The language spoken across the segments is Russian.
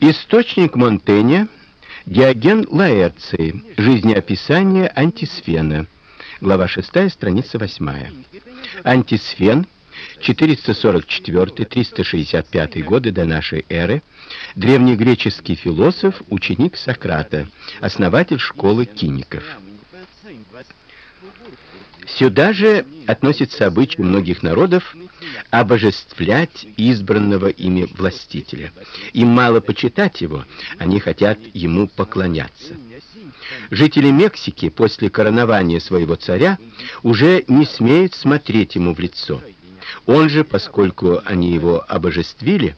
Источник Монтэня Диоген Лаэрций. Жизнеописание Антисфена. Глава 6, страница 8. Антисфен 444-365 годы до нашей эры, древнегреческий философ, ученик Сократа, основатель школы киников. Сюда же относится обычай многих народов обожествлять избранного ими властителя. Им мало почитать его, они хотят ему поклоняться. Жители Мексики после коронования своего царя уже не смеют смотреть ему в лицо. Он же, поскольку они его обожествили,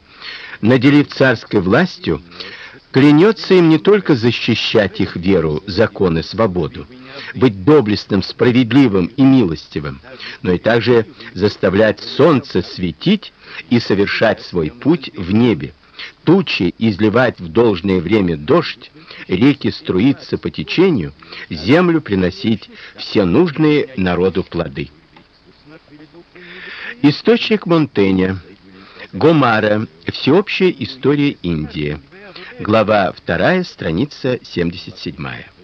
наделив царской властью, клянется им не только защищать их веру, закон и свободу, быть доблестным, справедливым и милостивым, но и также заставлять солнце светить и совершать свой путь в небе, тучи изливать в должное время дождь, реки струиться по течению, землю приносить все нужные народу плоды. Источник Монтэня. Гомара. Всеобщая история Индии. Глава 2, страница 77.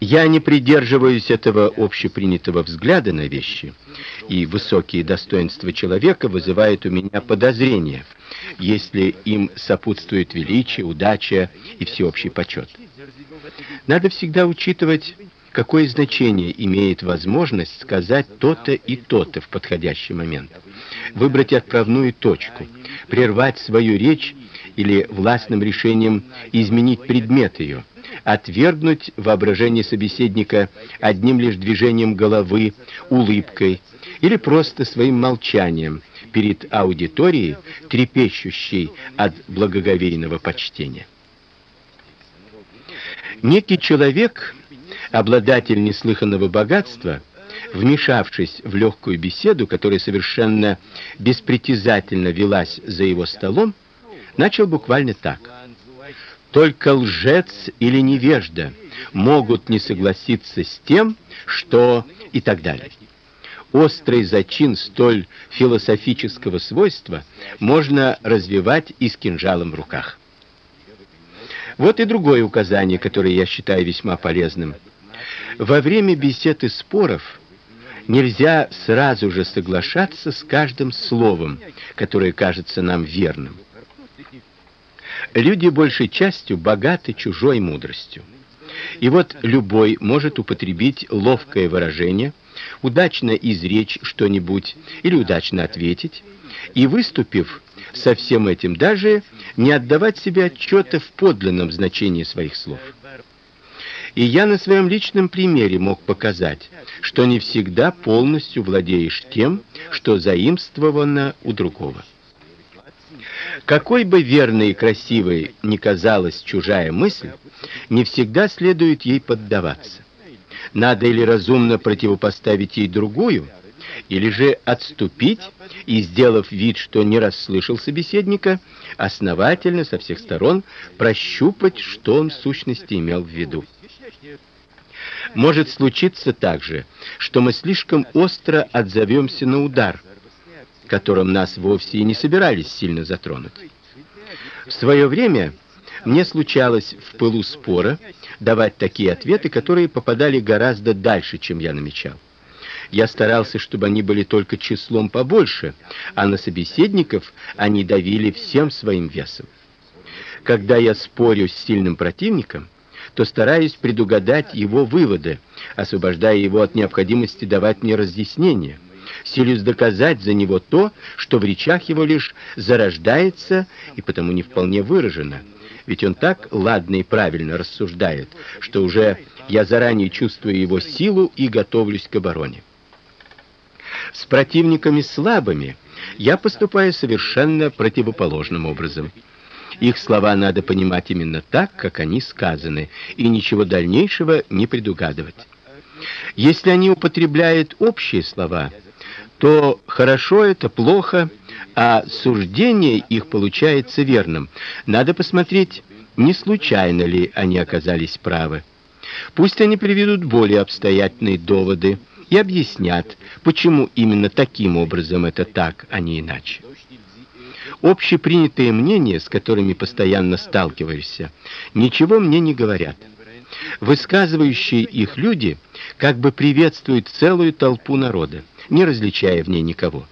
Я не придерживаюсь этого общепринятого взгляда на вещи, и высокие достоинства человека вызывают у меня подозрения, если им сопутствует величие, удача и всеобщий почет. Надо всегда учитывать, какое значение имеет возможность сказать то-то и то-то в подходящий момент, выбрать отправную точку, прервать свою речь или властным решением изменить предмет ее отвергнуть воображение собеседника одним лишь движением головы, улыбкой или просто своим молчанием перед аудиторией, трепещущей от благоговейного почтения. Некий человек, обладатель неслыханного богатства, вмешавшись в легкую беседу, которая совершенно беспритязательно велась за его столом, начал буквально так: только лжец или невежда могут не согласиться с тем, что и так далее. Острый зачин столь философического свойства можно развивать и с кинжалом в руках. Вот и другое указание, которое я считаю весьма полезным. Во время бесед и споров нельзя сразу же соглашаться с каждым словом, которое кажется нам верным. Люди большей частью богаты чужой мудростью. И вот любой может употребить ловкое выражение, удачно изречь что-нибудь или удачно ответить, и выступив со всем этим даже не отдавать себе отчета в подлинном значении своих слов. И я на своем личном примере мог показать, что не всегда полностью владеешь тем, что заимствовано у другого. Какой бы верной и красивой ни казалась чужая мысль, не всегда следует ей поддаваться. Надо или разумно противопоставить ей другую, или же отступить и, сделав вид, что не расслышал собеседника, основательно со всех сторон прощупать, что он в сущности имел в виду. Может случиться также, что мы слишком остро отзовемся на удар, которым нас вовсе и не собирались сильно затронуть. В свое время мне случалось в пылу спора давать такие ответы, которые попадали гораздо дальше, чем я намечал. Я старался, чтобы они были только числом побольше, а на собеседников они давили всем своим весом. Когда я спорю с сильным противником, то стараюсь предугадать его выводы, освобождая его от необходимости давать мне разъяснения силюсь доказать за него то, что в речах его лишь зарождается и потому не вполне выражено. Ведь он так ладно и правильно рассуждает, что уже я заранее чувствую его силу и готовлюсь к обороне. С противниками слабыми я поступаю совершенно противоположным образом. Их слова надо понимать именно так, как они сказаны, и ничего дальнейшего не предугадывать. Если они употребляют общие слова, то хорошо это, плохо, а суждение их получается верным. Надо посмотреть, не случайно ли они оказались правы. Пусть они приведут более обстоятельные доводы и объяснят, почему именно таким образом это так, а не иначе. Общепринятые мнения, с которыми постоянно сталкиваешься, ничего мне не говорят. Высказывающие их люди как бы приветствуют целую толпу народа, не различая в ней никого.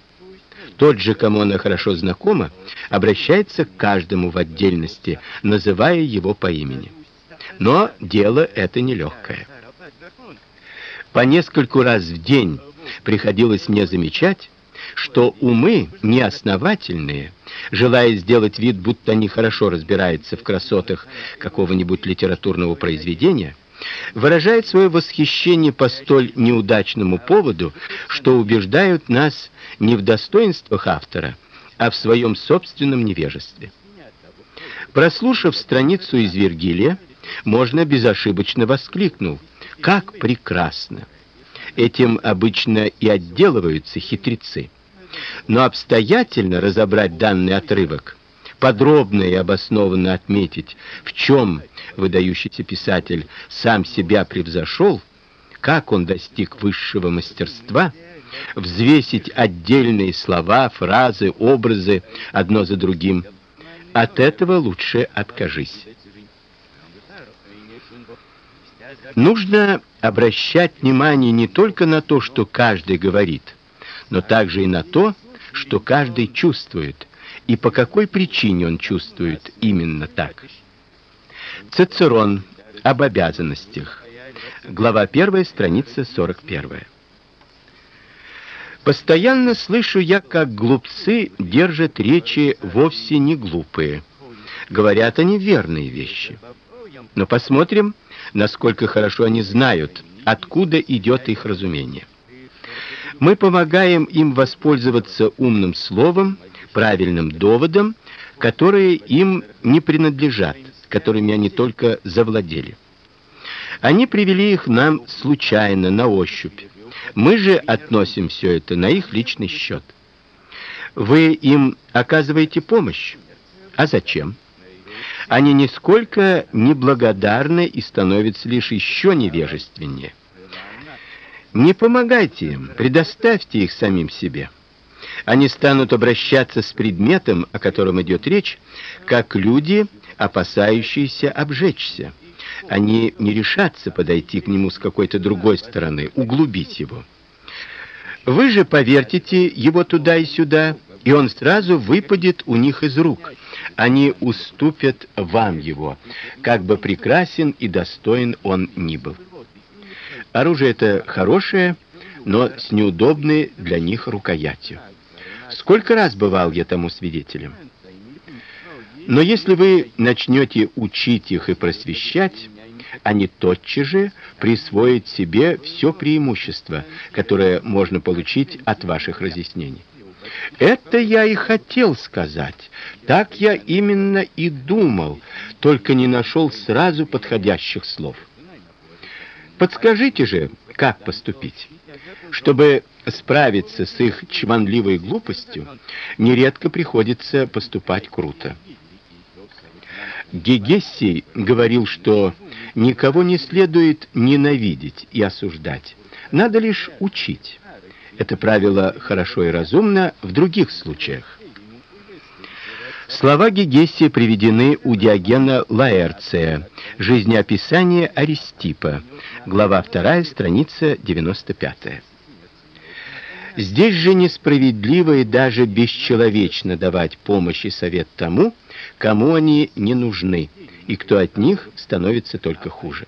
Тот же, кому она хорошо знакома, обращается к каждому в отдельности, называя его по имени. Но дело это нелегкое. По нескольку раз в день приходилось мне замечать, что умы неосновательные, желая сделать вид, будто они хорошо разбираются в красотах какого-нибудь литературного произведения, выражают свое восхищение по столь неудачному поводу, что убеждают нас не в достоинствах автора, а в своем собственном невежестве. Прослушав страницу из Вергилия, можно безошибочно воскликнуть: "Как прекрасно!" Этим обычно и отделываются хитрецы. Но обстоятельно разобрать данный отрывок, подробно и обоснованно отметить, в чем выдающийся писатель сам себя превзошел, как он достиг высшего мастерства, взвесить отдельные слова, фразы, образы одно за другим, от этого лучше откажись. Нужно обращать внимание не только на то, что каждый говорит, но также и на то, что каждый чувствует и по какой причине он чувствует именно так. Цицерон об обязанностях. Глава 1, страница 41. Постоянно слышу я, как глупцы держат речи вовсе не глупые. Говорят они верные вещи. Но посмотрим, насколько хорошо они знают, откуда идет их разумение. Мы помогаем им воспользоваться умным словом, правильным доводом, которые им не принадлежат, которыми они только завладели. Они привели их нам случайно, на ощупь. Мы же относим все это на их личный счет. Вы им оказываете помощь. А зачем? они нисколько не благодарны и становятся лишь еще невежественнее. Не помогайте им, предоставьте их самим себе. Они станут обращаться с предметом, о котором идет речь, как люди, опасающиеся обжечься. Они не решатся подойти к нему с какой-то другой стороны, углубить его. Вы же повертите его туда и сюда, и он сразу выпадет у них из рук они уступят вам его, как бы прекрасен и достоин он ни был. Оружие это хорошее, но с неудобной для них рукоятью. Сколько раз бывал я тому свидетелем. Но если вы начнете учить их и просвещать, они тотчас же присвоят себе все преимущество, которое можно получить от ваших разъяснений. Это я и хотел сказать. Так я именно и думал, только не нашел сразу подходящих слов. Подскажите же, как поступить? Чтобы справиться с их чванливой глупостью, нередко приходится поступать круто. Гегессий говорил, что никого не следует ненавидеть и осуждать. Надо лишь учить. Это правило хорошо и разумно в других случаях. Слова Гегесия приведены у Диогена Лаэрция. Жизнеописание Аристипа. Глава 2, страница 95. Здесь же несправедливо и даже бесчеловечно давать помощь и совет тому, кому они не нужны, и кто от них становится только хуже.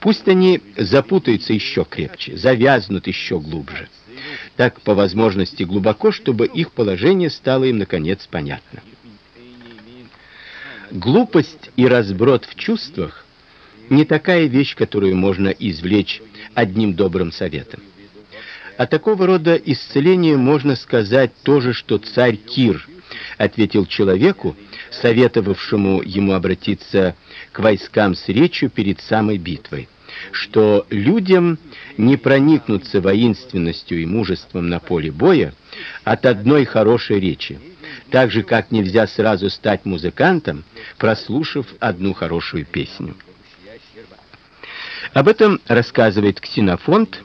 Пусть они запутаются еще крепче, завязнут еще глубже так по возможности глубоко, чтобы их положение стало им наконец понятно. Глупость и разброд в чувствах не такая вещь, которую можно извлечь одним добрым советом. А такого рода исцеление можно сказать то же, что царь Кир ответил человеку, советовавшему ему обратиться к войскам с речью перед самой битвой что людям не проникнуться воинственностью и мужеством на поле боя от одной хорошей речи, так же как нельзя сразу стать музыкантом, прослушав одну хорошую песню. Об этом рассказывает Ксенофонт,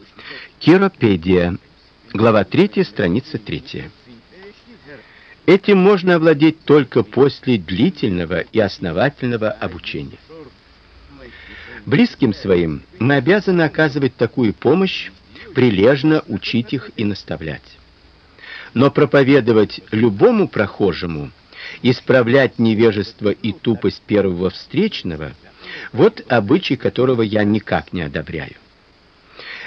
Киропедия, глава 3, страница 3. Этим можно овладеть только после длительного и основательного обучения. Близким своим мы обязаны оказывать такую помощь, прилежно учить их и наставлять. Но проповедовать любому прохожему, исправлять невежество и тупость первого встречного вот обычай, которого я никак не одобряю.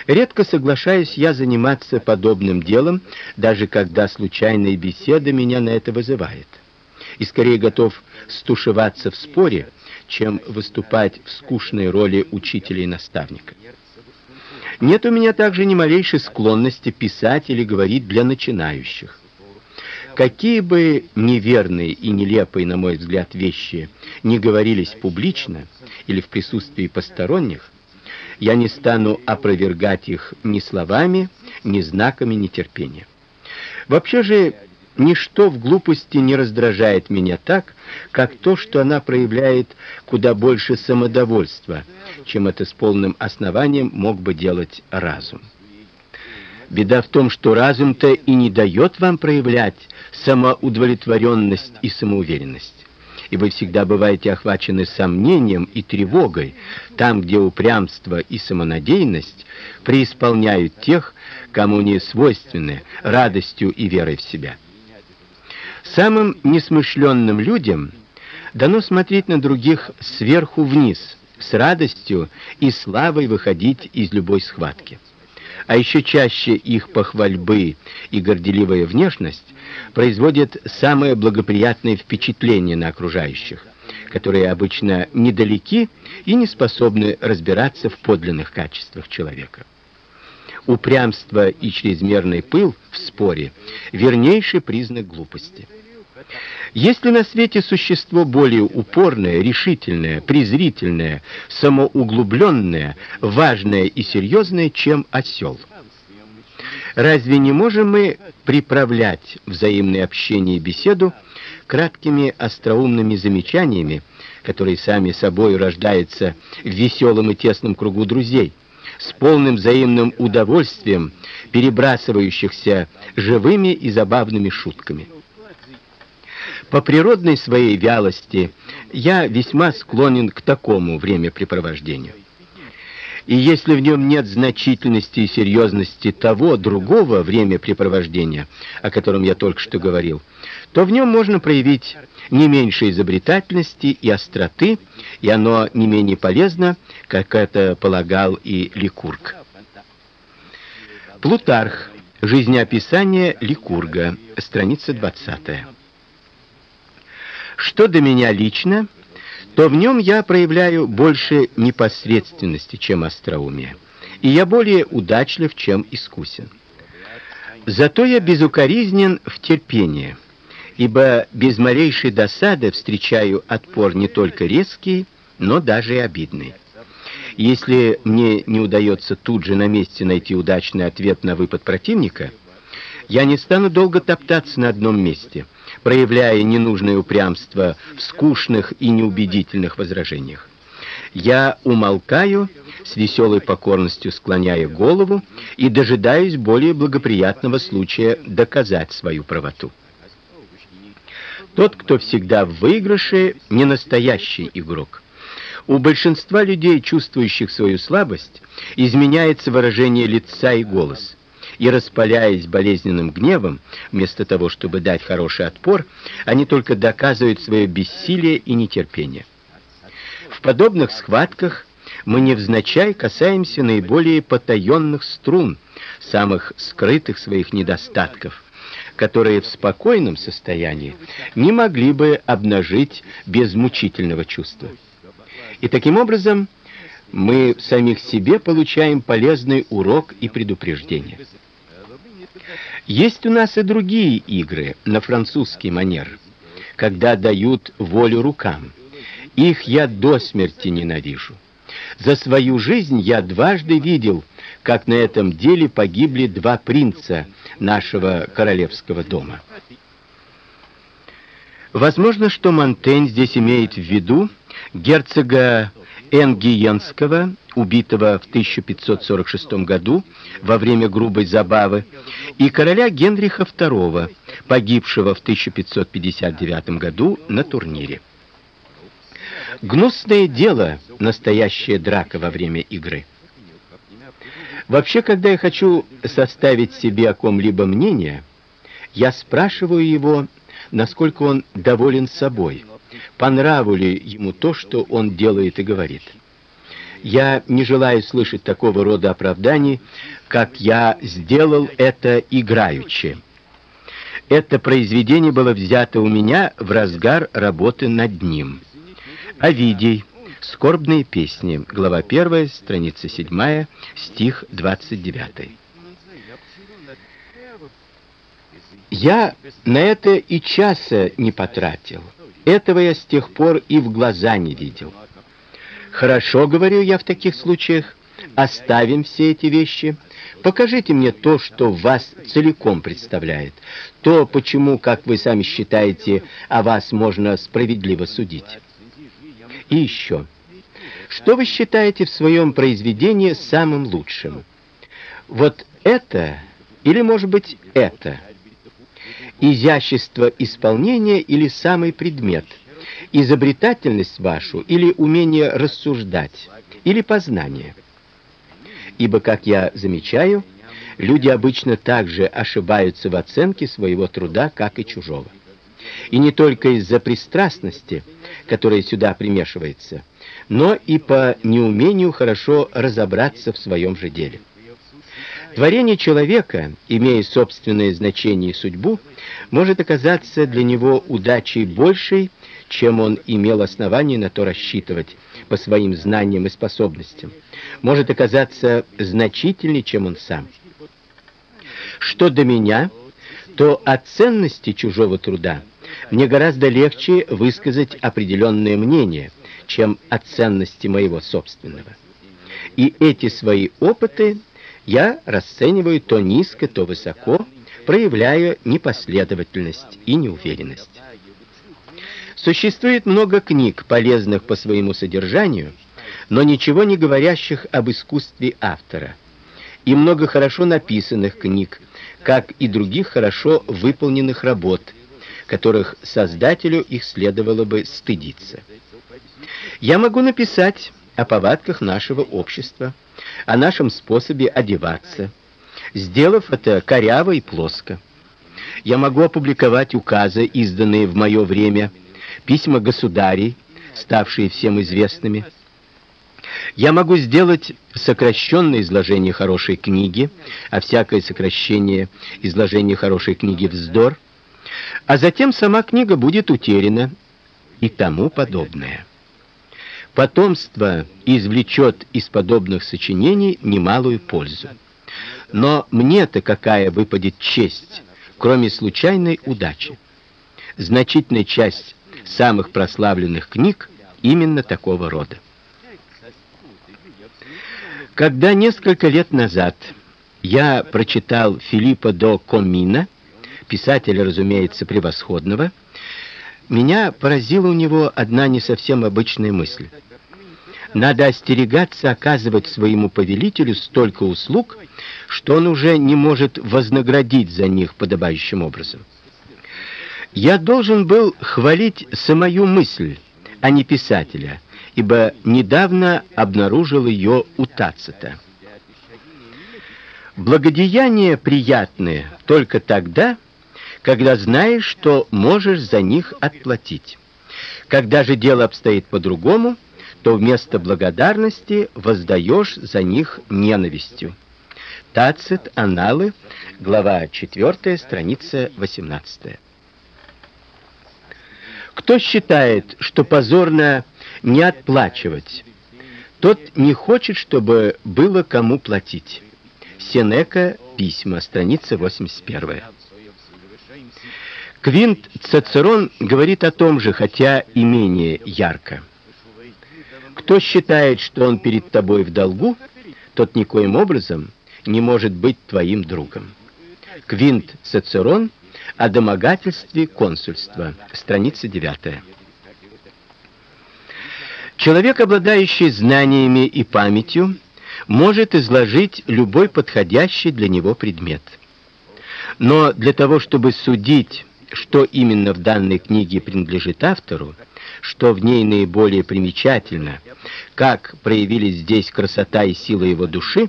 Редко соглашаюсь я заниматься подобным делом, даже когда случайная беседа меня на это вызывает. И скорее готов стушеваться в споре, чем выступать в скучной роли учителя и наставника. Нет у меня также ни малейшей склонности писать или говорить для начинающих. Какие бы неверные и нелепые, на мой взгляд, вещи не говорились публично или в присутствии посторонних, я не стану опровергать их ни словами, ни знаками нетерпения. Вообще же ничто в глупости не раздражает меня так, как то, что она проявляет куда больше самодовольства, чем это с полным основанием мог бы делать разум. Беда в том, что разум-то и не дает вам проявлять самоудовлетворенность и самоуверенность и вы всегда бываете охвачены сомнением и тревогой, там, где упрямство и самонадеянность преисполняют тех, кому не свойственны радостью и верой в себя. Самым несмышленным людям дано смотреть на других сверху вниз, с радостью и славой выходить из любой схватки а еще чаще их похвальбы и горделивая внешность производят самое благоприятное впечатление на окружающих, которые обычно недалеки и не способны разбираться в подлинных качествах человека. Упрямство и чрезмерный пыл в споре вернейший признак глупости. Есть ли на свете существо более упорное, решительное, презрительное, самоуглубленное, важное и серьезное, чем осел? Разве не можем мы приправлять взаимное общение и беседу краткими остроумными замечаниями, которые сами собой рождаются в веселом и тесном кругу друзей, с полным взаимным удовольствием перебрасывающихся живыми и забавными шутками? По природной своей вялости я весьма склонен к такому времяпрепровождению. И если в нем нет значительности и серьезности того другого времяпрепровождения, о котором я только что говорил, то в нем можно проявить не меньше изобретательности и остроты, и оно не менее полезно, как это полагал и Ликург. Плутарх. Жизнеописание Ликурга. Страница 20. Что до меня лично, то в нем я проявляю больше непосредственности, чем остроумия, и я более удачлив, чем искусен. Зато я безукоризнен в терпении, ибо без малейшей досады встречаю отпор не только резкий, но даже и обидный. Если мне не удается тут же на месте найти удачный ответ на выпад противника, я не стану долго топтаться на одном месте проявляя ненужное упрямство в скучных и неубедительных возражениях. Я умолкаю, с веселой покорностью склоняя голову и дожидаюсь более благоприятного случая доказать свою правоту. Тот, кто всегда в выигрыше, не настоящий игрок. У большинства людей, чувствующих свою слабость, изменяется выражение лица и голос и распаляясь болезненным гневом, вместо того, чтобы дать хороший отпор, они только доказывают свое бессилие и нетерпение. В подобных схватках мы невзначай касаемся наиболее потаенных струн, самых скрытых своих недостатков, которые в спокойном состоянии не могли бы обнажить без мучительного чувства. И таким образом мы самих себе получаем полезный урок и предупреждение. Есть у нас и другие игры на французский манер, когда дают волю рукам. Их я до смерти ненавижу. За свою жизнь я дважды видел, как на этом деле погибли два принца нашего королевского дома. Возможно, что Монтень здесь имеет в виду герцога Энгиенского, убитого в 1546 году во время грубой забавы, и короля Генриха II, погибшего в 1559 году на турнире. Гнусное дело настоящая драка во время игры. Вообще, когда я хочу составить себе о ком-либо мнение, я спрашиваю его, насколько он доволен собой, по нраву ли ему то, что он делает и говорит. Я не желаю слышать такого рода оправданий, как я сделал это играючи. Это произведение было взято у меня в разгар работы над ним. Овидий. Скорбные песни. Глава 1, страница 7, стих 29. Я на это и часа не потратил. Этого я с тех пор и в глаза не видел. Хорошо, говорю я в таких случаях, оставим все эти вещи. Покажите мне то, что вас целиком представляет, то, почему, как вы сами считаете, о вас можно справедливо судить. И еще. Что вы считаете в своем произведении самым лучшим? Вот это или, может быть, это? изящество исполнения или самый предмет, изобретательность вашу или умение рассуждать, или познание. Ибо, как я замечаю, люди обычно также ошибаются в оценке своего труда, как и чужого. И не только из-за пристрастности, которая сюда примешивается, но и по неумению хорошо разобраться в своем же деле. Творение человека, имея собственное значение и судьбу, может оказаться для него удачей большей, чем он имел основание на то рассчитывать по своим знаниям и способностям. Может оказаться значительнее, чем он сам. Что до меня, то о ценности чужого труда мне гораздо легче высказать определенное мнение, чем о ценности моего собственного. И эти свои опыты я расцениваю то низко, то высоко, проявляя непоследовательность и неуверенность. Существует много книг, полезных по своему содержанию, но ничего не говорящих об искусстве автора. И много хорошо написанных книг, как и других хорошо выполненных работ, которых создателю их следовало бы стыдиться. Я могу написать о повадках нашего общества, о нашем способе одеваться, сделав это коряво и плоско. Я могу опубликовать указы, изданные в мое время, письма государей, ставшие всем известными. Я могу сделать сокращенное изложение хорошей книги, а всякое сокращение изложения хорошей книги вздор, а затем сама книга будет утеряна и тому подобное. Потомство извлечет из подобных сочинений немалую пользу. Но мне-то какая выпадет честь, кроме случайной удачи? Значительная часть самых прославленных книг именно такого рода. Когда несколько лет назад я прочитал Филиппа до Комина, писателя, разумеется, превосходного, меня поразила у него одна не совсем обычная мысль. Надо остерегаться оказывать своему повелителю столько услуг, что он уже не может вознаградить за них подобающим образом. Я должен был хвалить самую мысль, а не писателя, ибо недавно обнаружил ее у Тацита. Благодеяния приятные только тогда, когда знаешь, что можешь за них отплатить. Когда же дело обстоит по-другому, то вместо благодарности воздаешь за них ненавистью. Тацит, Аналы, глава 4, страница 18. Кто считает, что позорно не отплачивать, тот не хочет, чтобы было кому платить. Сенека, письма, страница 81. Квинт Цицерон говорит о том же, хотя и менее ярко. Кто считает, что он перед тобой в долгу, тот никоим образом не может быть твоим другом. Квинт Цицерон о домогательстве консульства, страница 9. Человек, обладающий знаниями и памятью, может изложить любой подходящий для него предмет. Но для того, чтобы судить, что именно в данной книге принадлежит автору, что в ней наиболее примечательно, как проявились здесь красота и сила его души,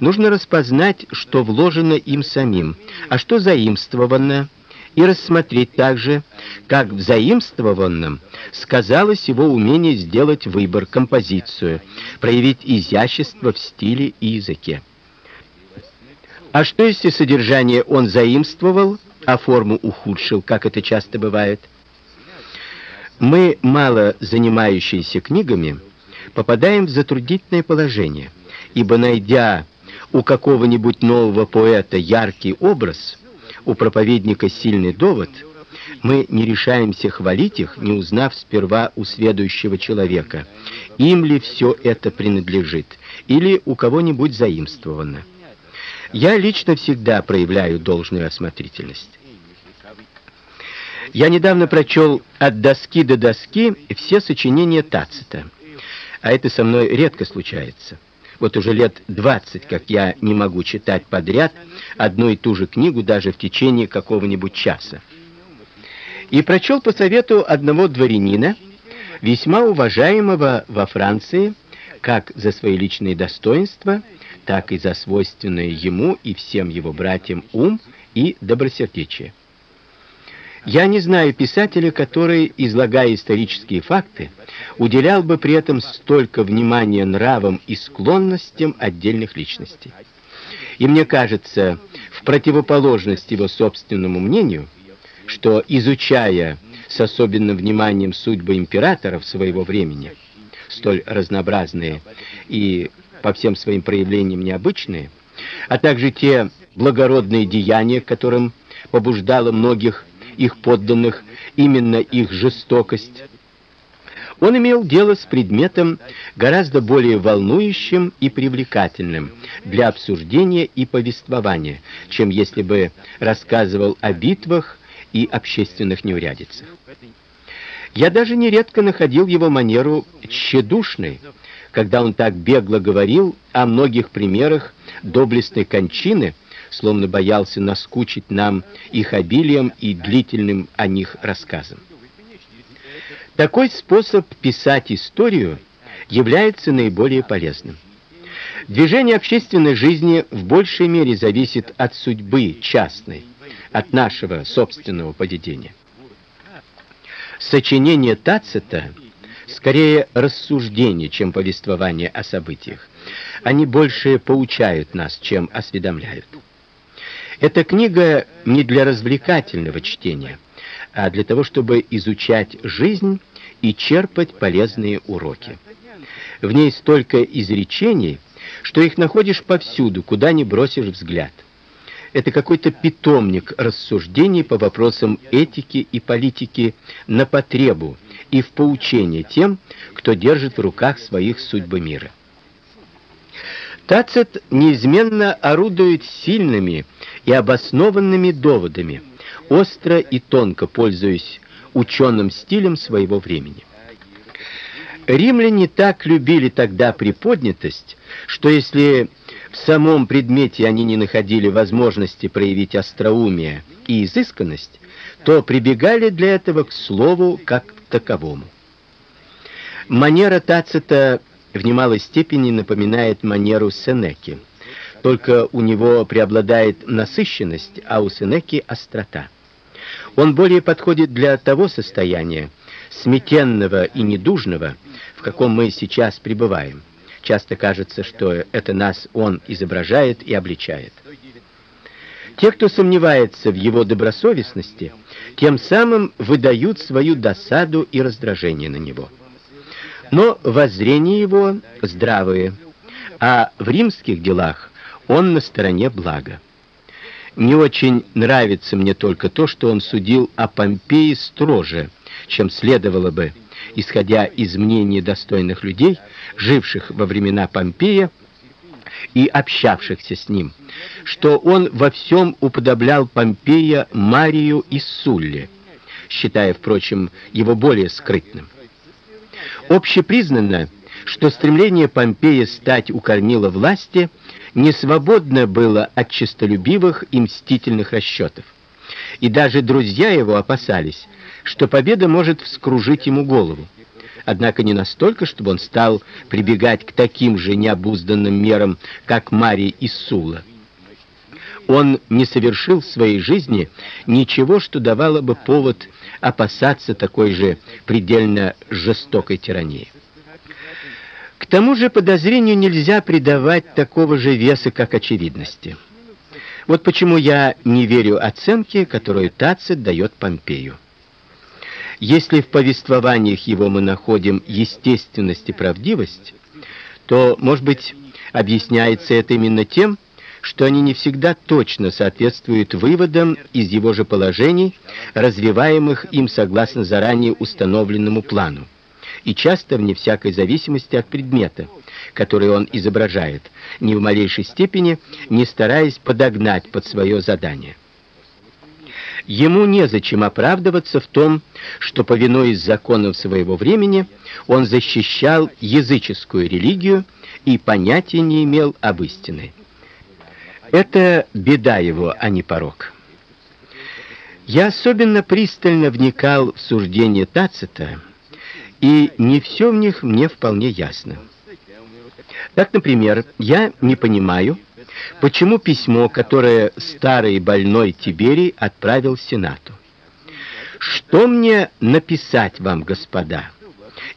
нужно распознать, что вложено им самим, а что заимствовано, и рассмотреть также, как в заимствованном сказалось его умение сделать выбор, композицию, проявить изящество в стиле и языке. А что если содержание он заимствовал, а форму ухудшил, как это часто бывает? Мы, мало занимающиеся книгами, попадаем в затруднительное положение, ибо найдя у какого-нибудь нового поэта яркий образ, у проповедника сильный довод, мы не решаемся хвалить их, не узнав сперва у следующего человека, им ли все это принадлежит или у кого-нибудь заимствовано. Я лично всегда проявляю должную осмотрительность. Я недавно прочел от доски до доски все сочинения Тацита. А это со мной редко случается. Вот уже лет 20, как я не могу читать подряд одну и ту же книгу даже в течение какого-нибудь часа. И прочел по совету одного дворянина, весьма уважаемого во Франции, как за свои личные достоинства, так и за свойственное ему и всем его братьям ум и добросердечие. Я не знаю писателя, который, излагая исторические факты, уделял бы при этом столько внимания нравам и склонностям отдельных личностей. И мне кажется, в противоположность его собственному мнению, что изучая с особенным вниманием судьбы императоров своего времени, столь разнообразные и по всем своим проявлениям необычные, а также те благородные деяния, которым побуждало многих их подданных именно их жестокость. Он имел дело с предметом гораздо более волнующим и привлекательным для обсуждения и повествования, чем если бы рассказывал о битвах и общественных неурядицах. Я даже нередко находил его манеру тщедушной, когда он так бегло говорил о многих примерах доблестной кончины, словно боялся наскучить нам их обилием и длительным о них рассказом. Такой способ писать историю является наиболее полезным. Движение общественной жизни в большей мере зависит от судьбы частной, от нашего собственного поведения. Сочинение Тацита скорее рассуждение, чем повествование о событиях. Они больше поучают нас, чем осведомляют. Эта книга не для развлекательного чтения, а для того, чтобы изучать жизнь и черпать полезные уроки. В ней столько изречений, что их находишь повсюду, куда ни бросишь взгляд. Это какой-то питомник рассуждений по вопросам этики и политики на потребу и в поучение тем, кто держит в руках своих судьбы мира. Тацит неизменно орудует сильными и обоснованными доводами, остро и тонко пользуясь ученым стилем своего времени. Римляне так любили тогда приподнятость, что если в самом предмете они не находили возможности проявить остроумие и изысканность, то прибегали для этого к слову как к таковому. Манера Тацита в немалой степени напоминает манеру Сенеки. Только у него преобладает насыщенность, а у Сенеки острота. Он более подходит для того состояния сметенного и недужного, в каком мы сейчас пребываем. Часто кажется, что это нас он изображает и обличает. Те, кто сомневается в его добросовестности, тем самым выдают свою досаду и раздражение на него но воззрения его здравые, а в римских делах он на стороне блага. Не очень нравится мне только то, что он судил о Помпеи строже, чем следовало бы, исходя из мнений достойных людей, живших во времена Помпея и общавшихся с ним, что он во всем уподоблял Помпея Марию и Сулле, считая, впрочем, его более скрытным. Общепризнанно, что стремление Помпея стать у кормила власти не свободно было от честолюбивых и мстительных расчетов. И даже друзья его опасались, что победа может вскружить ему голову. Однако не настолько, чтобы он стал прибегать к таким же необузданным мерам, как Марий и Сула. Он не совершил в своей жизни ничего, что давало бы повод опасаться такой же предельно жестокой тирании. Тому же подозрению нельзя придавать такого же веса, как очевидности. Вот почему я не верю оценке, которую Тацит дает Помпею. Если в повествованиях его мы находим естественность и правдивость, то, может быть, объясняется это именно тем, что они не всегда точно соответствуют выводам из его же положений, развиваемых им согласно заранее установленному плану, и часто вне всякой зависимости от предмета, который он изображает, ни в малейшей степени не стараясь подогнать под свое задание. Ему незачем оправдываться в том, что повинуясь законам своего времени, он защищал языческую религию и понятия не имел об истине. Это беда его, а не порок. Я особенно пристально вникал в суждения Тацита, и не все в них мне вполне ясно. Так, например, я не понимаю, почему письмо, которое старый больной Тиберий отправил Сенату. Что мне написать вам, господа?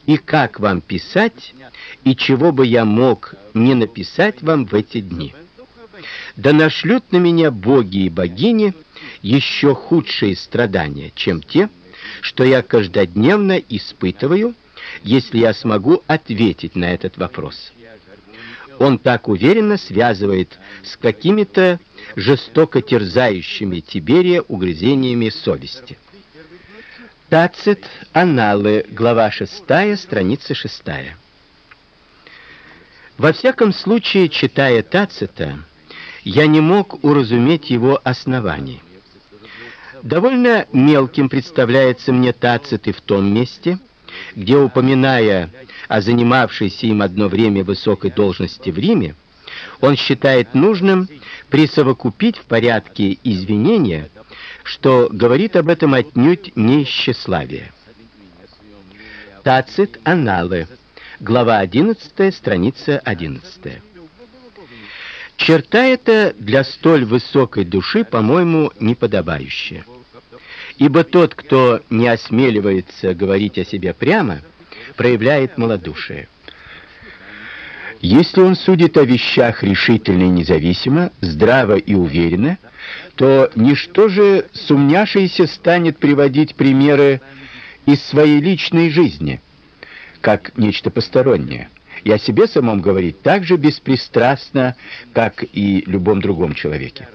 И как вам писать, и чего бы я мог не написать вам в эти дни? Да нашлют на меня боги и богини еще худшие страдания, чем те, что я каждодневно испытываю, если я смогу ответить на этот вопрос. Он так уверенно связывает с какими-то жестоко терзающими Тиберия угрызениями совести. Тацит, Аналы, глава 6, страница 6. Во всяком случае, читая Тацита, я не мог уразуметь его оснований. Довольно мелким представляется мне Тацит и в том месте, где упоминая о занимавшейся им одно время высокой должности в Риме, он считает нужным присовокупить в порядке извинения, что говорит об этом отнюдь не тщеславия. Тацит Аналы, глава 11, страница 11. Черта эта для столь высокой души, по-моему, неподобающая. Ибо тот, кто не осмеливается говорить о себе прямо, проявляет малодушие. Если он судит о вещах решительно и независимо, здраво и уверенно, то ничто же сумняшийся станет приводить примеры из своей личной жизни, как нечто постороннее и о себе самом говорить так же беспристрастно, как и любом другом человеке.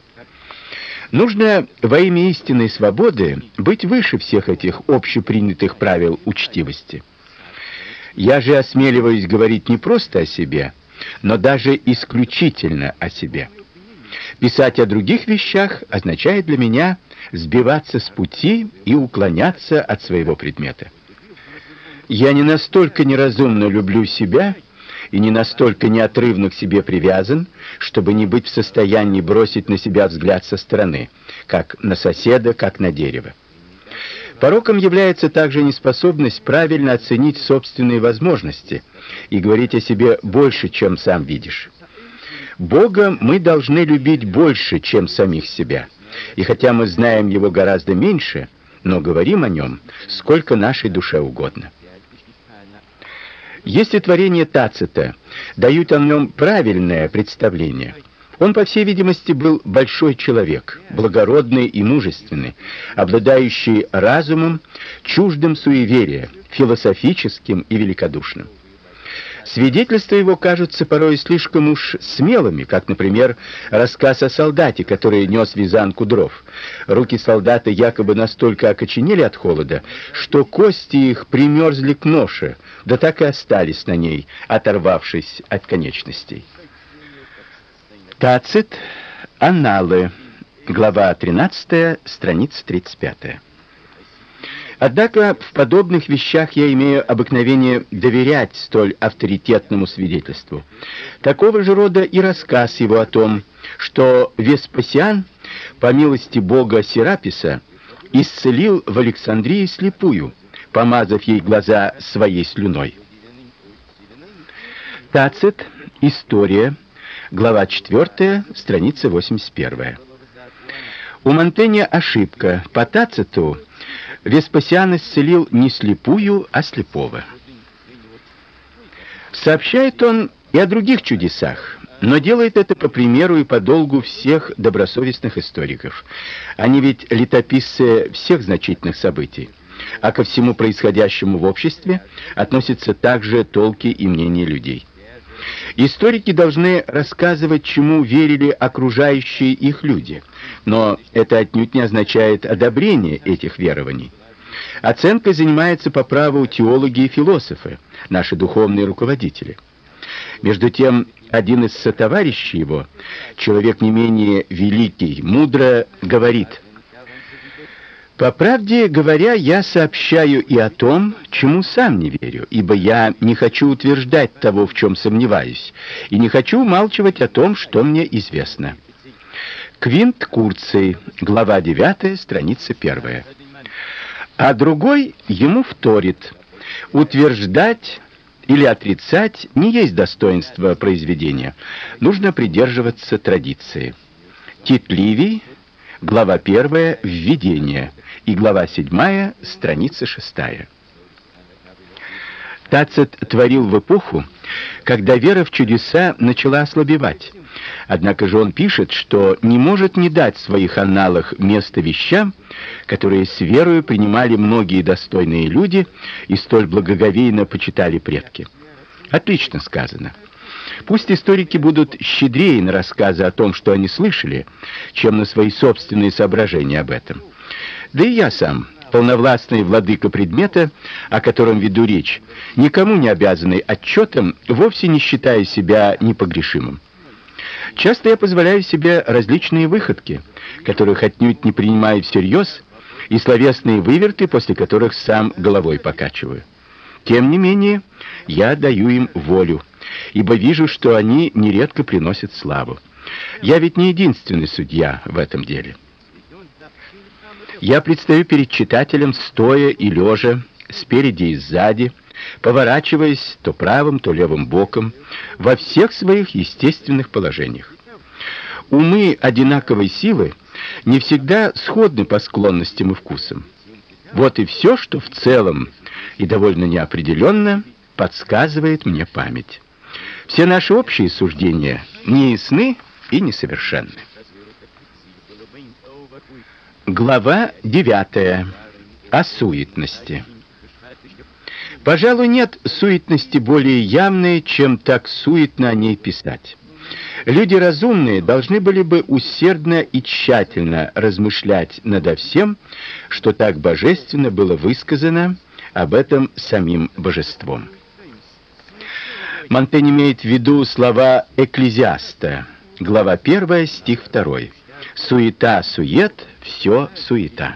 Нужно во имя истинной свободы быть выше всех этих общепринятых правил учтивости. Я же осмеливаюсь говорить не просто о себе, но даже исключительно о себе. Писать о других вещах означает для меня сбиваться с пути и уклоняться от своего предмета. Я не настолько неразумно люблю себя, и не настолько неотрывно к себе привязан, чтобы не быть в состоянии бросить на себя взгляд со стороны, как на соседа, как на дерево. Пороком является также неспособность правильно оценить собственные возможности и говорить о себе больше, чем сам видишь. Бога мы должны любить больше, чем самих себя. И хотя мы знаем его гораздо меньше, но говорим о нем сколько нашей душе угодно. Если творения Тацита дают о нем правильное представление, он, по всей видимости, был большой человек, благородный и мужественный, обладающий разумом, чуждым суеверия, философическим и великодушным. Свидетельства его кажутся порой слишком уж смелыми, как, например, рассказ о солдате, который нес вязанку дров. Руки солдата якобы настолько окоченели от холода, что кости их примерзли к ноше, да так и остались на ней, оторвавшись от конечностей. Тацит, Анналы, глава 13, страница 35. Однако в подобных вещах я имею обыкновение доверять столь авторитетному свидетельству. Такого же рода и рассказ его о том, что Веспасиан, по милости бога Сераписа, исцелил в Александрии слепую, помазав ей глаза своей слюной. Тацит. История. Глава 4, страница 81. У Монтэня ошибка. По Тациту Веспасиан исцелил не слепую, а слепого. Сообщает он и о других чудесах, но делает это по примеру и по долгу всех добросовестных историков. Они ведь летописцы всех значительных событий, а ко всему происходящему в обществе относятся также толки и мнения людей. Историки должны рассказывать, чему верили окружающие их люди, но это отнюдь не означает одобрение этих верований. Оценкой занимаются по праву теологи и философы, наши духовные руководители. Между тем, один из сотоварищей его, человек не менее великий, мудро говорит: по правде говоря, я сообщаю и о том, чему сам не верю, ибо я не хочу утверждать того, в чем сомневаюсь, и не хочу умалчивать о том, что мне известно. Квинт Курций, глава 9, страница 1. А другой ему вторит: утверждать или отрицать не есть достоинство произведения. Нужно придерживаться традиции. Тит Ливий, глава 1, введение, и глава 7, страница 6. Тацит творил в эпоху, когда вера в чудеса начала ослабевать. Однако же он пишет, что не может не дать в своих аналах место вещам, которые с верою принимали многие достойные люди и столь благоговейно почитали предки. Отлично сказано. Пусть историки будут щедрее на рассказы о том, что они слышали, чем на свои собственные соображения об этом. Да и я сам, полновластный владыка предмета, о котором веду речь, никому не обязанный отчетом, вовсе не считая себя непогрешимым. Часто я позволяю себе различные выходки, которых отнюдь не принимаю всерьез, и словесные выверты, после которых сам головой покачиваю. Тем не менее, я даю им волю, ибо вижу, что они нередко приносят славу. Я ведь не единственный судья в этом деле. Я предстаю перед читателем стоя и лежа, спереди и сзади, поворачиваясь то правым, то левым боком, во всех своих естественных положениях. Умы одинаковой силы не всегда сходны по склонностям и вкусам. Вот и все, что в целом и довольно неопределенно подсказывает мне память. Все наши общие суждения не ясны и несовершенны. Глава 9. О суетности. Пожалуй, нет суетности более явной, чем так суетно о ней писать. Люди разумные должны были бы усердно и тщательно размышлять над всем, что так божественно было высказано об этом самим божеством. Монтень имеет в виду слова Экклезиаста, глава 1, стих 2. Суета, сует, все суета.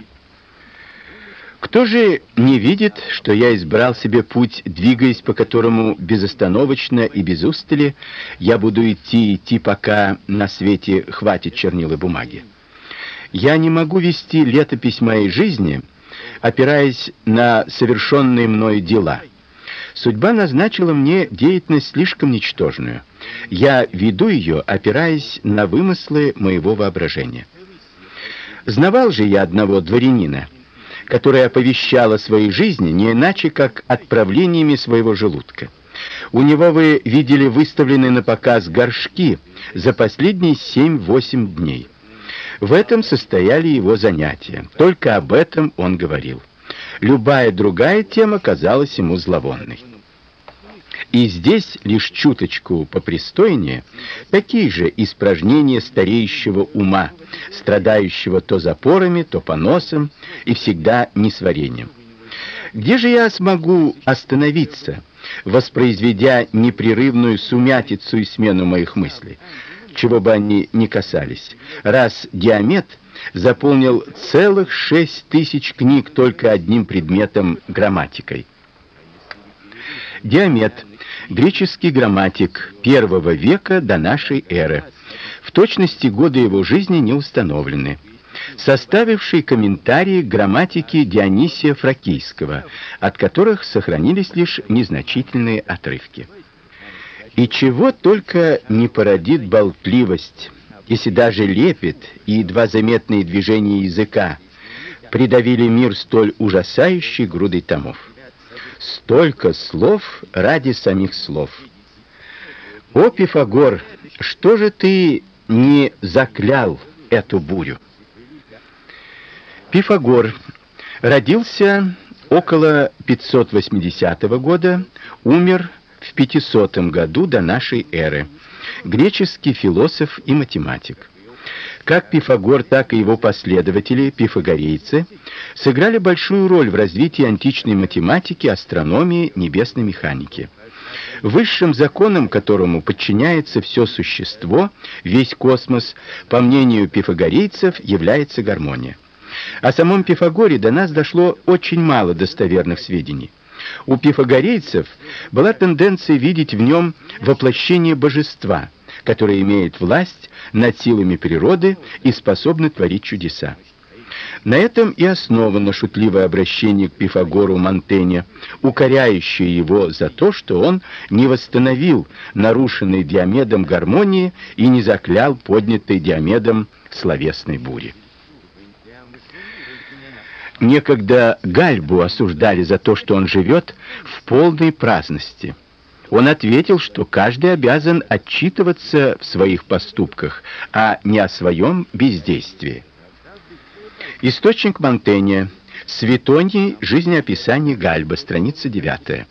Кто же не видит, что я избрал себе путь, двигаясь по которому безостановочно и без устали я буду идти, идти, пока на свете хватит чернил и бумаги? Я не могу вести летопись моей жизни, опираясь на совершенные мною дела. Судьба назначила мне деятельность слишком ничтожную. Я веду ее, опираясь на вымыслы моего воображения. Знавал же я одного дворянина, который оповещал о своей жизни не иначе, как отправлениями своего желудка. У него вы видели выставленные на показ горшки за последние семь-восемь дней. В этом состояли его занятия. Только об этом он говорил. Любая другая тема казалась ему зловонной. И здесь лишь чуточку попристойнее такие же испражнения стареющего ума, страдающего то запорами, то поносом и всегда несварением. Где же я смогу остановиться, воспроизведя непрерывную сумятицу и смену моих мыслей, чего бы они ни касались, раз Диамет заполнил целых шесть тысяч книг только одним предметом грамматикой. Диамет греческий грамматик первого века до нашей эры. В точности годы его жизни не установлены. Составивший комментарии к грамматике Дионисия Фракийского, от которых сохранились лишь незначительные отрывки. И чего только не породит болтливость, если даже лепет и едва заметные движения языка придавили мир столь ужасающей грудой томов. Столько слов ради самих слов. О, Пифагор, что же ты не заклял эту бурю? Пифагор родился около 580 года, умер в 500 году до нашей эры. Греческий философ и математик. Как Пифагор, так и его последователи, пифагорейцы, сыграли большую роль в развитии античной математики, астрономии, небесной механики. Высшим законом, которому подчиняется все существо, весь космос, по мнению пифагорейцев, является гармония. О самом Пифагоре до нас дошло очень мало достоверных сведений. У пифагорейцев была тенденция видеть в нем воплощение божества – который имеет власть над силами природы и способны творить чудеса. На этом и основано шутливое обращение к Пифагору Монтенья, укоряющее его за то, что он не восстановил нарушенной Диомедом гармонии и не заклял поднятой Диомедом словесной бури. Некогда Гальбу осуждали за то, что он живет в полной праздности. Он ответил, что каждый обязан отчитываться в своих поступках, а не о своем бездействии. Источник Монтенья. Светоний. Жизнеописание Гальба. Страница 9.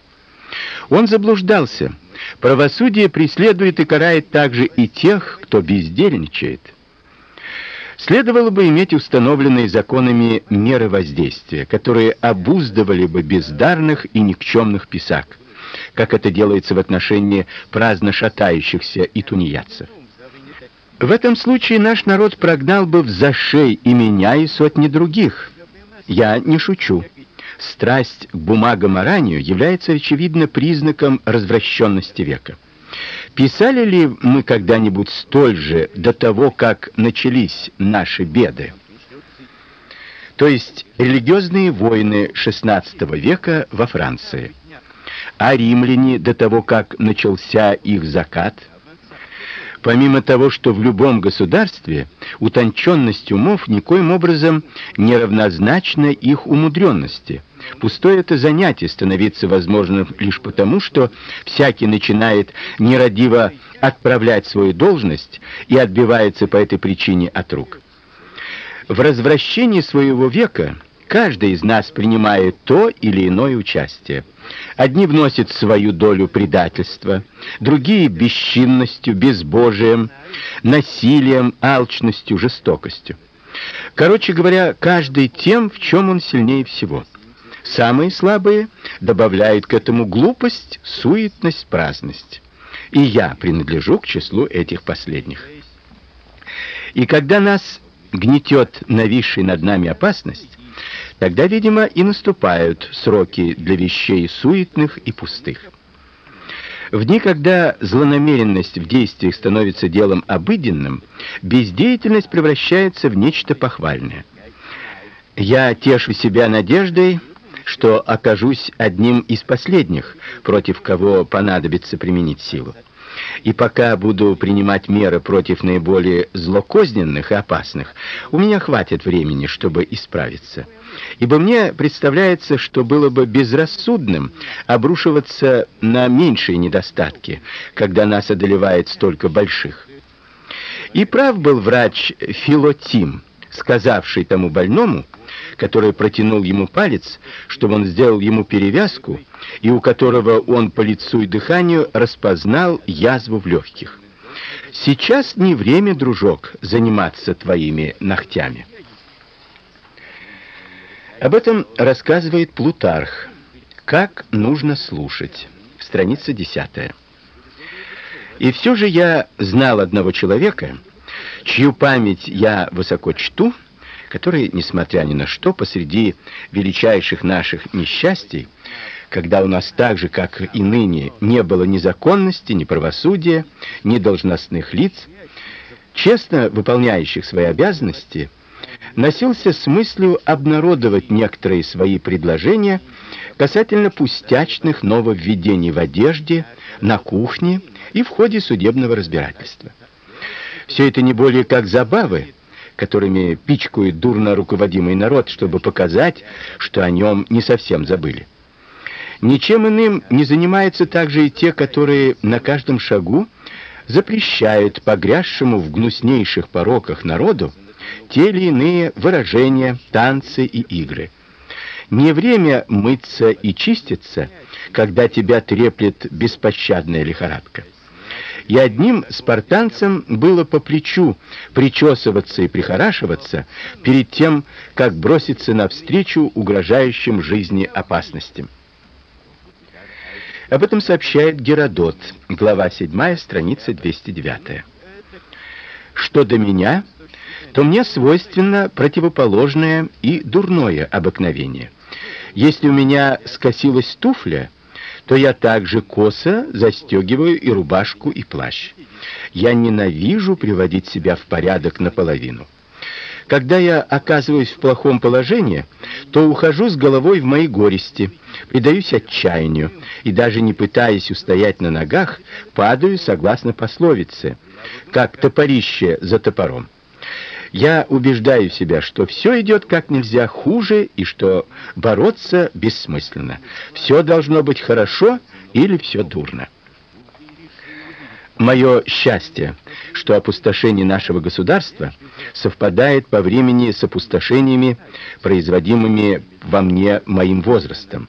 Он заблуждался. Правосудие преследует и карает также и тех, кто бездельничает. Следовало бы иметь установленные законами меры воздействия, которые обуздывали бы бездарных и никчемных писак как это делается в отношении праздно шатающихся и тунеядцев. В этом случае наш народ прогнал бы в зашей и меня, и сотни других. Я не шучу. Страсть к бумагоморанию является очевидно признаком развращенности века. Писали ли мы когда-нибудь столь же до того, как начались наши беды? То есть религиозные войны XVI века во Франции а римляне до того, как начался их закат, помимо того, что в любом государстве утонченность умов никоим образом не равнозначна их умудренности. Пустое это занятие становится возможным лишь потому, что всякий начинает нерадиво отправлять свою должность и отбивается по этой причине от рук. В развращении своего века каждый из нас принимает то или иное участие. Одни вносят свою долю предательства, другие бесчинностью, безбожием, насилием, алчностью, жестокостью. Короче говоря, каждый тем, в чем он сильнее всего. Самые слабые добавляют к этому глупость, суетность, праздность. И я принадлежу к числу этих последних. И когда нас гнетет нависшая над нами опасность, Тогда, видимо, и наступают сроки для вещей суетных и пустых. В дни, когда злонамеренность в действиях становится делом обыденным, бездеятельность превращается в нечто похвальное. Я тешу себя надеждой, что окажусь одним из последних, против кого понадобится применить силу. И пока буду принимать меры против наиболее злокозненных и опасных, у меня хватит времени, чтобы исправиться. Ибо мне представляется, что было бы безрассудным обрушиваться на меньшие недостатки, когда нас одолевает столько больших. И прав был врач Филотим, сказавший тому больному, который протянул ему палец, чтобы он сделал ему перевязку, и у которого он по лицу и дыханию распознал язву в легких. Сейчас не время, дружок, заниматься твоими ногтями. Об этом рассказывает Плутарх. Как нужно слушать. Страница 10. И все же я знал одного человека, чью память я высоко чту, который, несмотря ни на что, посреди величайших наших несчастий, когда у нас так же, как и ныне, не было ни законности, ни правосудия, ни должностных лиц, честно выполняющих свои обязанности, носился с мыслью обнародовать некоторые свои предложения касательно пустячных нововведений в одежде, на кухне и в ходе судебного разбирательства. Все это не более как забавы, которыми пичкает дурно руководимый народ, чтобы показать, что о нем не совсем забыли. Ничем иным не занимаются также и те, которые на каждом шагу запрещают погрязшему в гнуснейших пороках народу те или иные выражения, танцы и игры. Не время мыться и чиститься, когда тебя треплет беспощадная лихорадка. И одним спартанцам было по плечу причесываться и прихорашиваться перед тем, как броситься навстречу угрожающим жизни опасностям. Об этом сообщает Геродот, глава 7, страница 209. Что до меня, то мне свойственно противоположное и дурное обыкновение. Если у меня скосилась туфля, то я также косо застегиваю и рубашку, и плащ. Я ненавижу приводить себя в порядок наполовину. Когда я оказываюсь в плохом положении, то ухожу с головой в мои горести, предаюсь отчаянию и даже не пытаясь устоять на ногах, падаю согласно пословице, как топорище за топором. Я убеждаю себя, что все идет как нельзя хуже и что бороться бессмысленно. Все должно быть хорошо или все дурно. Мое счастье, что опустошение нашего государства совпадает по времени с опустошениями, производимыми во мне моим возрастом.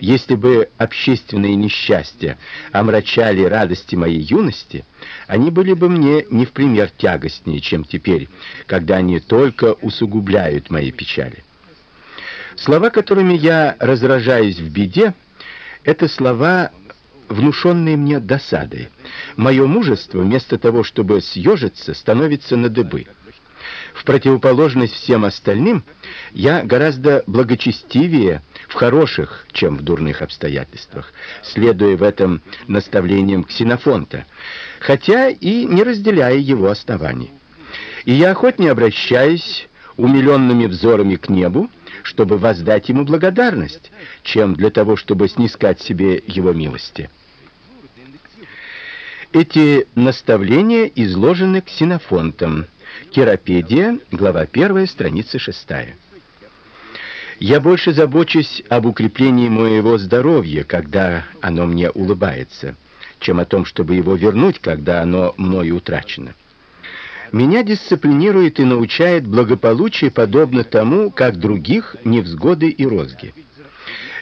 Если бы общественные несчастья омрачали радости моей юности, они были бы мне не в пример тягостнее, чем теперь, когда они только усугубляют мои печали. Слова, которыми я разражаюсь в беде, это слова внушенные мне досадой. Мое мужество, вместо того, чтобы съежиться, становится на дыбы. В противоположность всем остальным, я гораздо благочестивее в хороших, чем в дурных обстоятельствах, следуя в этом наставлениям Ксенофонта, хотя и не разделяя его оснований. И я охотнее обращаюсь умиленными взорами к небу, чтобы воздать ему благодарность, чем для того, чтобы снискать себе его милости. Эти наставления изложены Ксенофонтом. Керапедия, глава 1, страница 6. Я больше забочусь об укреплении моего здоровья, когда оно мне улыбается, чем о том, чтобы его вернуть, когда оно мною утрачено. Меня дисциплинирует и научает благополучие подобно тому, как других невзгоды и розги.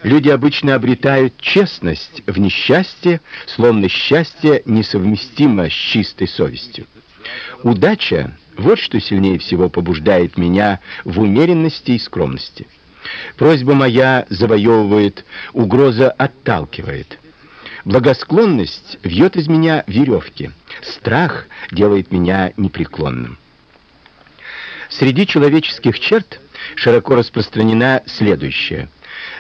Люди обычно обретают честность в несчастье, словно счастье несовместимо с чистой совестью. Удача вот что сильнее всего побуждает меня в умеренности и скромности. Просьба моя завоевывает, угроза отталкивает. Благосклонность вьет из меня веревки, страх делает меня непреклонным. Среди человеческих черт широко распространена следующая: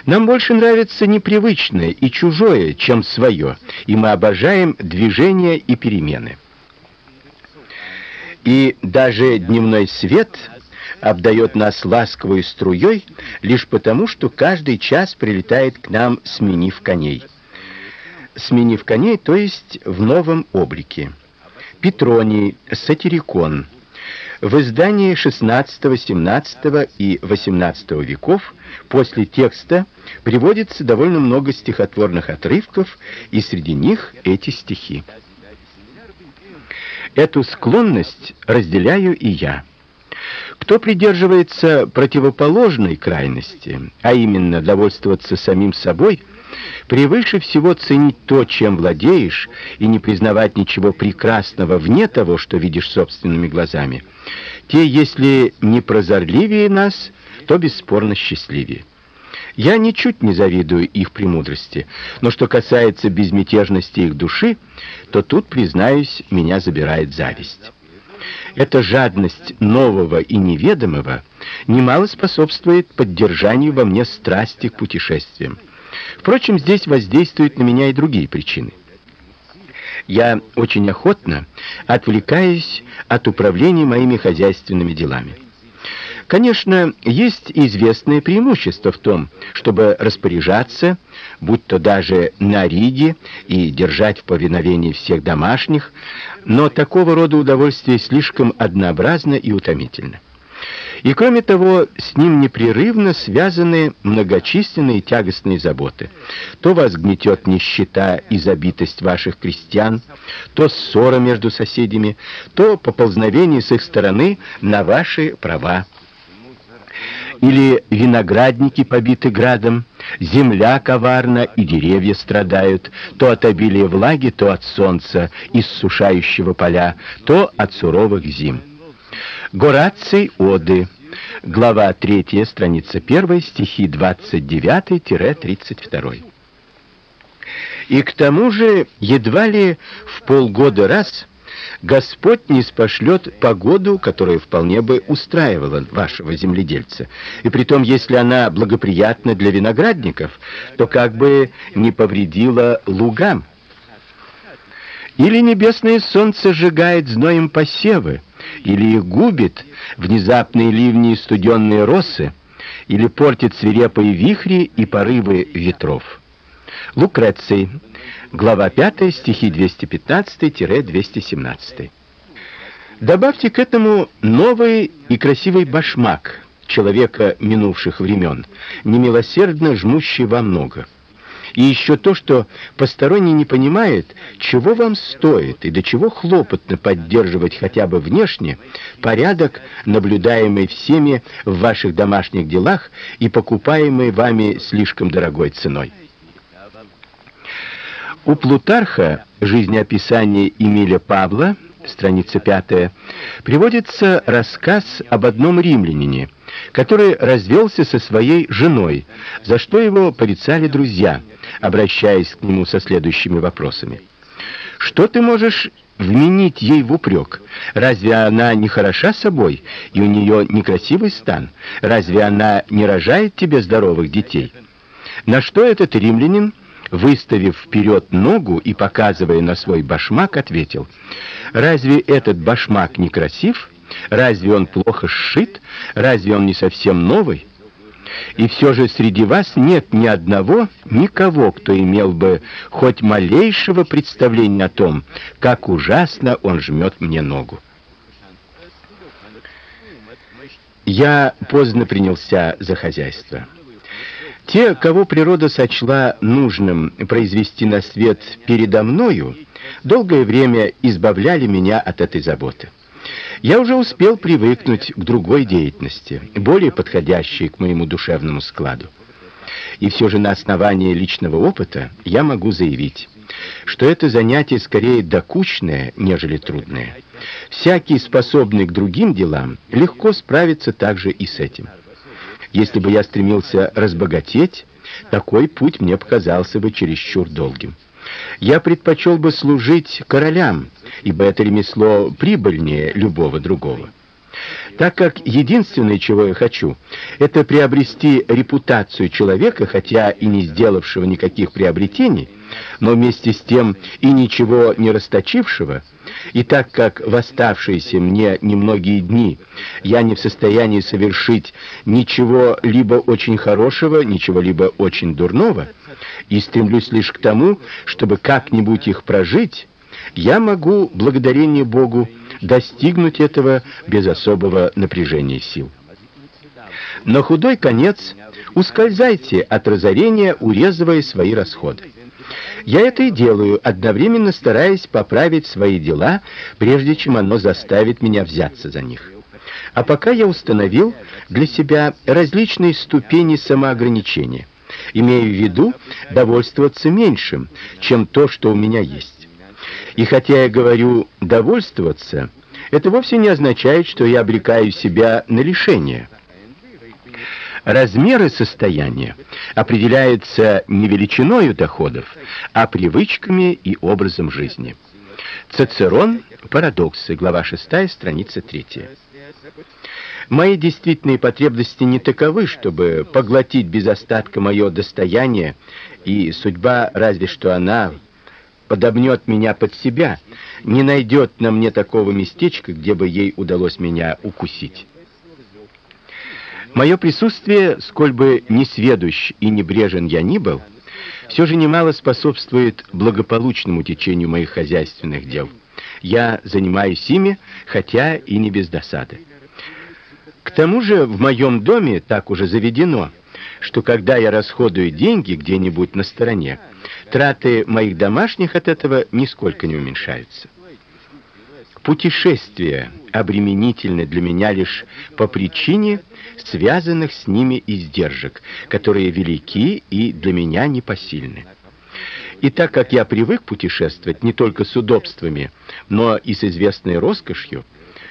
нам больше нравится непривычное и чужое, чем свое, и мы обожаем движения и перемены. И даже дневной свет обдает нас ласковой струей лишь потому, что каждый час прилетает к нам, сменив коней. Сменив коней, то есть в новом облике. Петроний, Сатирикон – в издании XVI, XVII и XVIII веков после текста приводится довольно много стихотворных отрывков, и среди них эти стихи. Эту склонность разделяю и я. Кто придерживается противоположной крайности, а именно довольствоваться самим собой, превыше всего ценить то, чем владеешь, и не признавать ничего прекрасного вне того, что видишь собственными глазами, те, если не прозорливее нас, то бесспорно счастливее. Я ничуть не завидую их премудрости, но что касается безмятежности их души, то тут, признаюсь, меня забирает зависть. Эта жадность нового и неведомого — немало способствует поддержанию во мне страсти к путешествиям. Впрочем, здесь воздействуют на меня и другие причины. Я очень охотно отвлекаюсь от управления моими хозяйственными делами. Конечно, есть известное преимущество в том, чтобы распоряжаться, будь то даже на Риге и держать в повиновении всех домашних, но такого рода удовольствие слишком однообразно и утомительно. И кроме того, с ним непрерывно связаны многочисленные тягостные заботы. То вас гнетет нищета и забитость ваших крестьян, то ссора между соседями, то поползновение с их стороны на ваши права или виноградники побиты градом, земля коварна и деревья страдают, то от обилия влаги, то от солнца, иссушающего поля, то от суровых зим. Гораций Оды. Глава 3, страница 1, стихи 29-32. И к тому же едва ли в полгода раз Господь не спошлет погоду, которая вполне бы устраивала вашего земледельца. И притом, если она благоприятна для виноградников, то как бы не повредила лугам. Или небесное солнце сжигает зноем посевы, или их губит внезапные ливни и студенные росы, или портит свирепые вихри и порывы ветров. Лукреций. Глава 5, стихи 215-217. Добавьте к этому новый и красивый башмак человека минувших времен, немилосердно жмущий вам ногу. И еще то, что посторонний не понимает, чего вам стоит и до чего хлопотно поддерживать хотя бы внешне порядок, наблюдаемый всеми в ваших домашних делах и покупаемый вами слишком дорогой ценой. У Плутарха жизнеописание Эмиля Павла, страница 5, приводится рассказ об одном римлянине, который развелся со своей женой, за что его порицали друзья, обращаясь к нему со следующими вопросами: "Что ты можешь вменить ей в упрек? Разве она не хороша собой, и у нее некрасивый стан? Разве она не рожает тебе здоровых детей?" На что этот римлянин выставив вперед ногу и показывая на свой башмак, ответил: "Разве этот башмак не красив? Разве он плохо сшит? Разве он не совсем новый? И все же среди вас нет ни одного, никого, кто имел бы хоть малейшего представления о том, как ужасно он жмет мне ногу". Я поздно принялся за хозяйство. Те, кого природа сочла нужным произвести на свет передо мною, долгое время избавляли меня от этой заботы. Я уже успел привыкнуть к другой деятельности, более подходящей к моему душевному складу. И все же на основании личного опыта я могу заявить, что это занятие скорее докучное, нежели трудное. Всякий способный к другим делам легко справится также и с этим. Если бы я стремился разбогатеть, такой путь мне показался бы чересчур долгим. Я предпочел бы служить королям, ибо это ремесло прибыльнее любого другого. Так как единственное, чего я хочу, это приобрести репутацию человека, хотя и не сделавшего никаких приобретений, но вместе с тем и ничего не расточившего, и так как в оставшиеся мне немногие дни я не в состоянии совершить ничего либо очень хорошего, ничего либо очень дурного, и стремлюсь лишь к тому, чтобы как-нибудь их прожить, я могу, благодарение Богу, достигнуть этого без особого напряжения сил. На худой конец ускользайте от разорения, урезывая свои расходы. Я это и делаю, одновременно стараясь поправить свои дела, прежде чем оно заставит меня взяться за них. А пока я установил для себя различные ступени самоограничения, имея в виду довольствоваться меньшим, чем то, что у меня есть. И хотя я говорю довольствоваться, это вовсе не означает, что я обрекаю себя на лишение. Размеры состояния определяются не величиной доходов, а привычками и образом жизни. Цицерон, Парадоксы, глава 6, страница 3. Мои действительные потребности не таковы, чтобы поглотить без остатка мое достояние, и судьба, разве что она подобнет меня под себя, не найдет на мне такого местечка, где бы ей удалось меня укусить. Мое присутствие, сколь бы несведущ и небрежен я ни был, все же немало способствует благополучному течению моих хозяйственных дел. Я занимаюсь ими, хотя и не без досады. К тому же в моем доме так уже заведено, что когда я расходую деньги где-нибудь на стороне, траты моих домашних от этого нисколько не уменьшаются. Путешествия обременительны для меня лишь по причине связанных с ними издержек, которые велики и для меня непосильны. И так как я привык путешествовать не только с удобствами, но и с известной роскошью,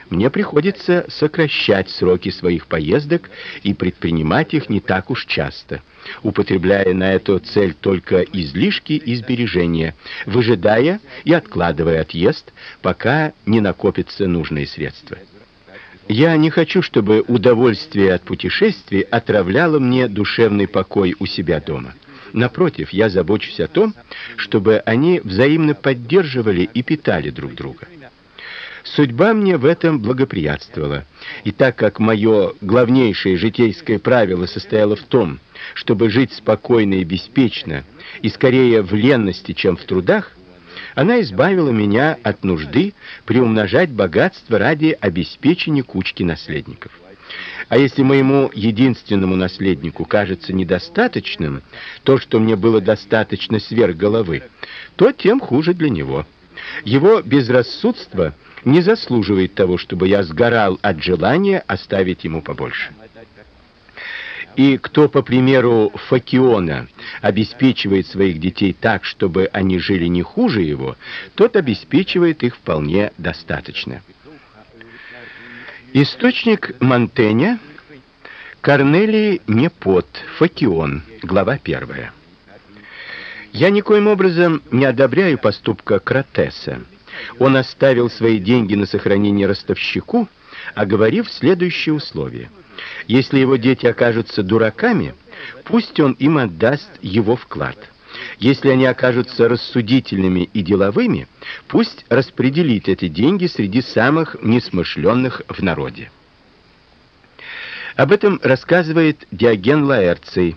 мне приходится сокращать сроки своих поездок и предпринимать их не так уж часто, употребляя на эту цель только излишки и сбережения, выжидая и откладывая отъезд, пока не накопятся нужные средства. Я не хочу, чтобы удовольствие от путешествий отравляло мне душевный покой у себя дома. Напротив, я забочусь о том, чтобы они взаимно поддерживали и питали друг друга. Судьба мне в этом благоприятствовала. И так как мое главнейшее житейское правило состояло в том, чтобы жить спокойно и беспечно, и скорее в ленности, чем в трудах, она избавила меня от нужды приумножать богатство ради обеспечения кучки наследников. А если моему единственному наследнику кажется недостаточным то, что мне было достаточно сверх головы, то тем хуже для него. Его безрассудство не заслуживает того, чтобы я сгорал от желания оставить ему побольше. И кто, по примеру Факиона, обеспечивает своих детей так, чтобы они жили не хуже его, тот обеспечивает их вполне достаточно. Источник Монтэня Корнелий Непот, Факион, глава 1. Я никоим образом не одобряю поступка Кратеса. Он оставил свои деньги на сохранение ростовщику, оговорив следующие условия: если его дети окажутся дураками, пусть он им отдаст его вклад. Если они окажутся рассудительными и деловыми, пусть распределит эти деньги среди самых несмышленных в народе. Об этом рассказывает Диоген Лаэрций,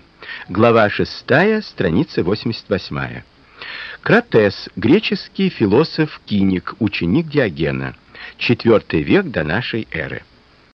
глава 6, страница 88. Кратес, греческий философ-киник, ученик Диогена, IV век до нашей эры.